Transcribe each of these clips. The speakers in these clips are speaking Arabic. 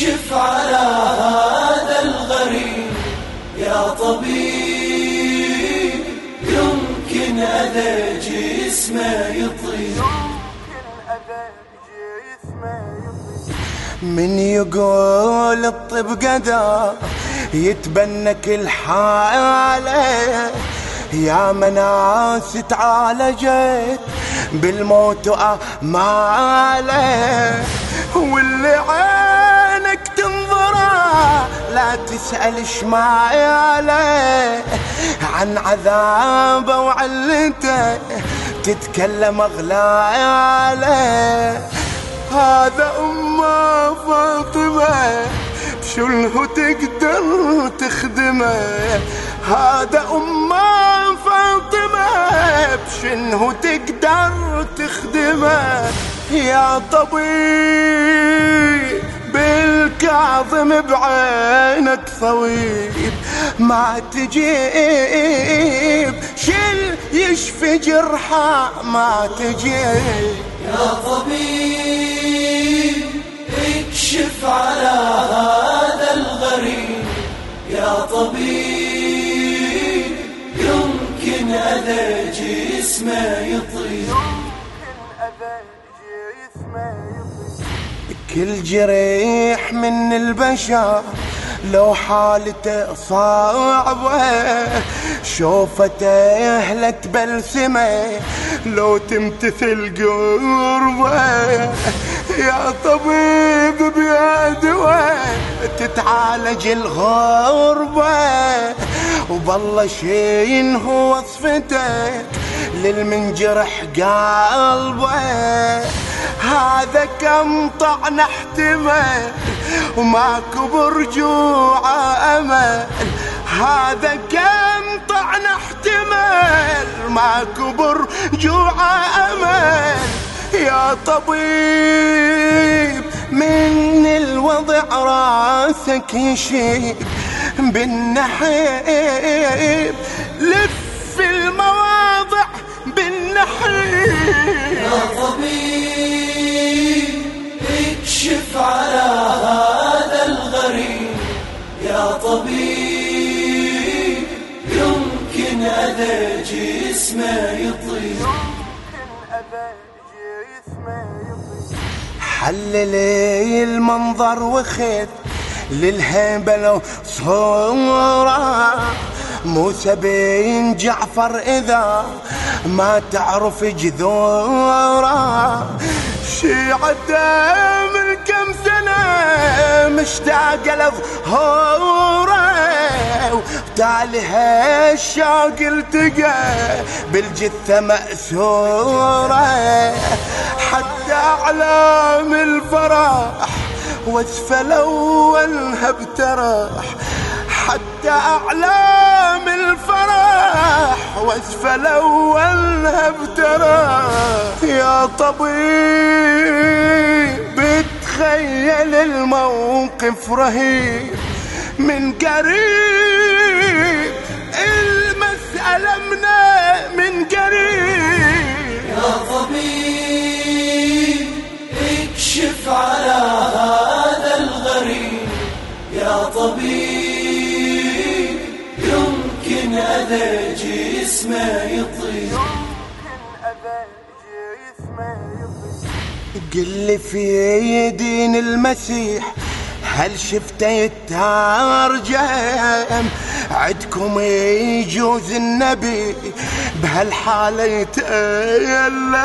اكشف على هذا الغريب يا طبيب يمكن أذى جسمه يطير من يقول الطب قدر يتبنى كل حالة يا مناس تعالجت بالموت وأماله واللي تنظره لا تسأل شماله عن عذابه وعلته. تتكلم أغلاله هذا أمة فاطمة شله تقدر تخدمه؟ هذا أمة فاطمة بشنه تقدر تخدمه؟ يا طبيب بالكاظم بعينك ثويب ما تجيب. شل يشفي جرحه ما تجيب. يا طبيب اكشف على هذا الغريب. يا طبيب يمكن أذى جسمه يطير كل جريح من البشر. لو حالته صعبة شوفته اهلك بلسمة. لو تمتثل قربه يا طبيب بيدوه تتعالج الغربة. وبالله شين هو وصفتك للمنجرح قلبه. هذا كم طعن احتمل وماكو برجوع أمل. هذا كم طعن احتمل ماكو برجوع أمل. يا طبيب من الوضع راسك يشيب بالنحيب. لف المواضع بالنحيب. يا طبيب. أذى جسمه يطير. حللي المنظر وخذ للهيبة صورة. موسى بن جعفر إذا ما تعرف جذورة. شيعته من كم سنة مشتاق لظهورة. وتالها الشوق التقى بالجثة مأسورة حتى أعلام الفرح واسفل أولها بترح. حتى أعلام الفرح واسفل أولها بترح. يا طبيب بتخيل الموقف رهيب من قريب. المسألة منا من قريب. يا طبيب اكشف على هذا الغريب. يا طبيب يمكن أذى جسمه يطير. قل لي في دين المسيح هل شفته يترجم عدكم يجوز النبي بهالحالة يتألم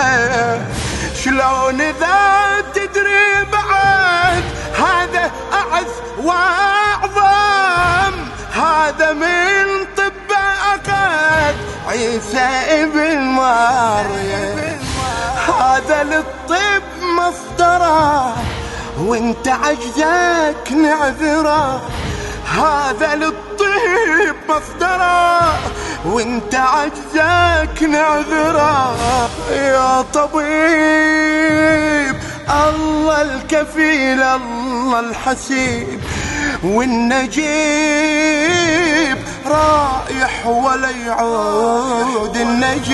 شلون إذا تدري بعد هذا أعز وأعظم؟ هذا من طب أخذ عيسى ابن مريم. هذا للطب مصدره. وانت عجزك نعذرة. هذا للطب مصدرة. وانت عجزك نعذرة. يا طبيب الله الكفيل الله الحسيب. والنجيب رايح ولا يعود النجي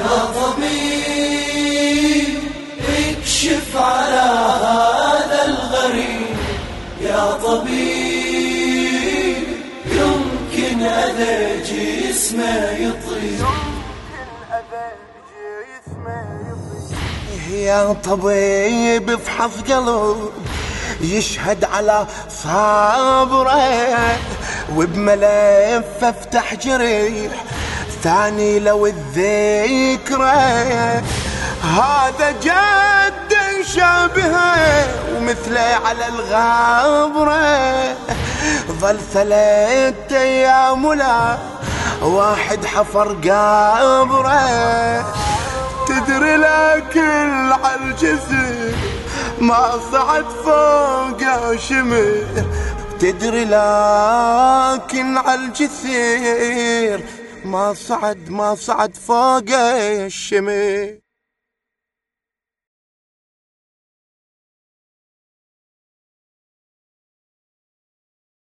يا طبيب اكشف على يا طبيب يمكن أذى جسمه يطير يا طبيب افحص قلب يشهد على صبره. وبملف افتح جريح. ثاني لو الذكرى هذا جد ومثله على الغابرة. ظل ثلاث أيام ولا واحد حفر قبره تدري لكن عالجسر ما صعد فوق شمر تدري لكن عالجسر ما صعد ما صعد فوق الشمر